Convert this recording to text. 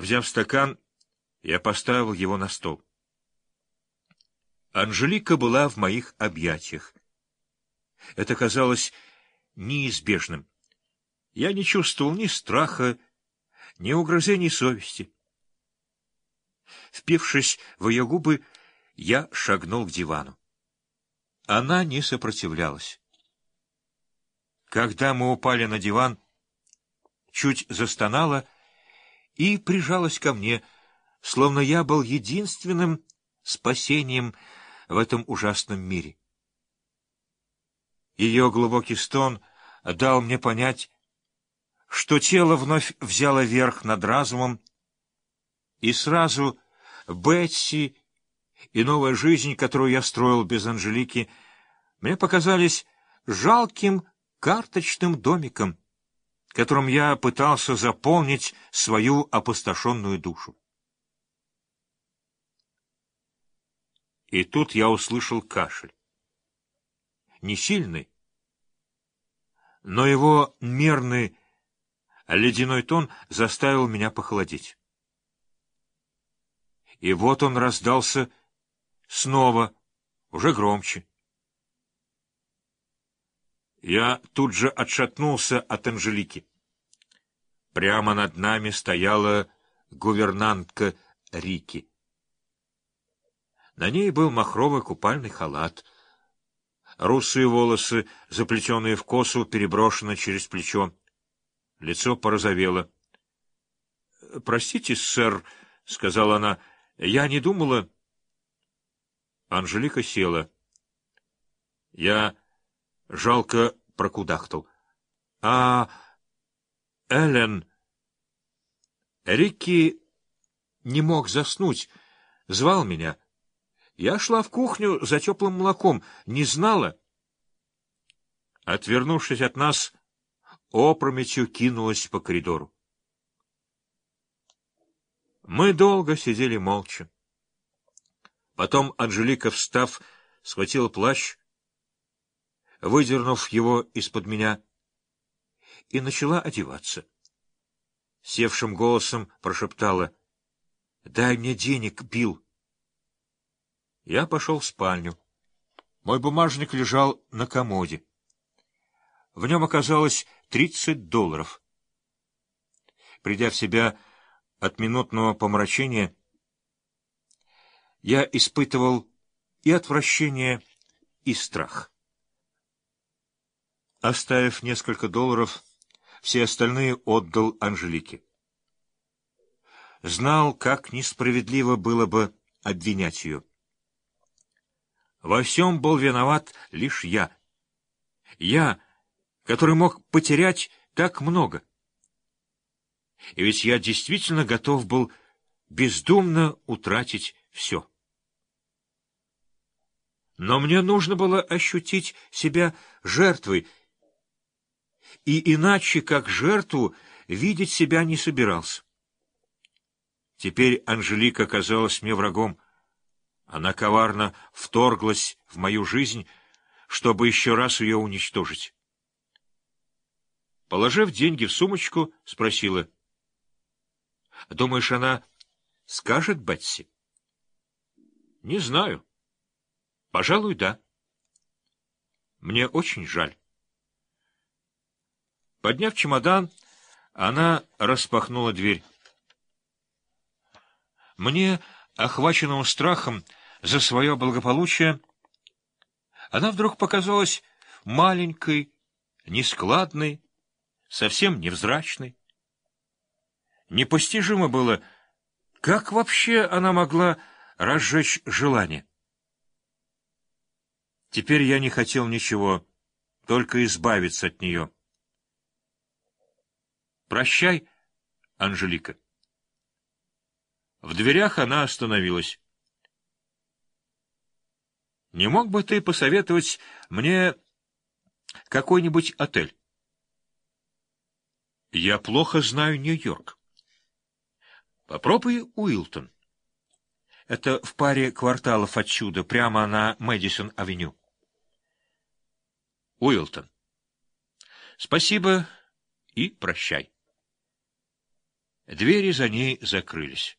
Взяв стакан, я поставил его на стол. Анжелика была в моих объятиях. Это казалось неизбежным. Я не чувствовал ни страха, ни угрызений совести. Впившись в ее губы, я шагнул к дивану. Она не сопротивлялась. Когда мы упали на диван, чуть застонала и прижалась ко мне, словно я был единственным спасением в этом ужасном мире. Ее глубокий стон дал мне понять, что тело вновь взяло верх над разумом, и сразу Бетси и новая жизнь, которую я строил без Анжелики, мне показались жалким карточным домиком, которым я пытался заполнить свою опустошенную душу. И тут я услышал кашель. Не сильный, но его мерный ледяной тон заставил меня похолодеть. И вот он раздался снова, уже громче. Я тут же отшатнулся от Анжелики. Прямо над нами стояла гувернантка Рики. На ней был махровый купальный халат. Русые волосы, заплетенные в косу, переброшены через плечо. Лицо порозовело. — Простите, сэр, — сказала она, — я не думала... Анжелика села. Я жалко прокудахтал. — А... Эллен... Рикки не мог заснуть, звал меня. Я шла в кухню за теплым молоком, не знала. Отвернувшись от нас, опрометью кинулась по коридору. Мы долго сидели молча. Потом Анжелика, встав, схватила плащ, выдернув его из-под меня, и начала одеваться. Севшим голосом прошептала, — Дай мне денег, Билл. Я пошел в спальню. Мой бумажник лежал на комоде. В нем оказалось тридцать долларов. Придя в себя от минутного помрачения, я испытывал и отвращение, и страх. Оставив несколько долларов, все остальные отдал Анжелике. Знал, как несправедливо было бы обвинять ее. Во всем был виноват лишь я. Я, который мог потерять так много. И ведь я действительно готов был бездумно утратить все. Но мне нужно было ощутить себя жертвой, и иначе, как жертву, видеть себя не собирался. Теперь Анжелика казалась мне врагом. Она коварно вторглась в мою жизнь, чтобы еще раз ее уничтожить. Положив деньги в сумочку, спросила. — Думаешь, она скажет Бетси? — Не знаю. — Пожалуй, да. Мне очень жаль. Подняв чемодан, она распахнула дверь. Мне, охваченному страхом, за свое благополучие, она вдруг показалась маленькой, нескладной, совсем невзрачной. Непостижимо было, как вообще она могла разжечь желание. Теперь я не хотел ничего, только избавиться от нее. «Прощай, Анжелика». В дверях она остановилась. Не мог бы ты посоветовать мне какой-нибудь отель? Я плохо знаю Нью-Йорк. Попробуй Уилтон. Это в паре кварталов отсюда, прямо на Мэдисон-авеню. Уилтон. Спасибо и прощай. Двери за ней закрылись.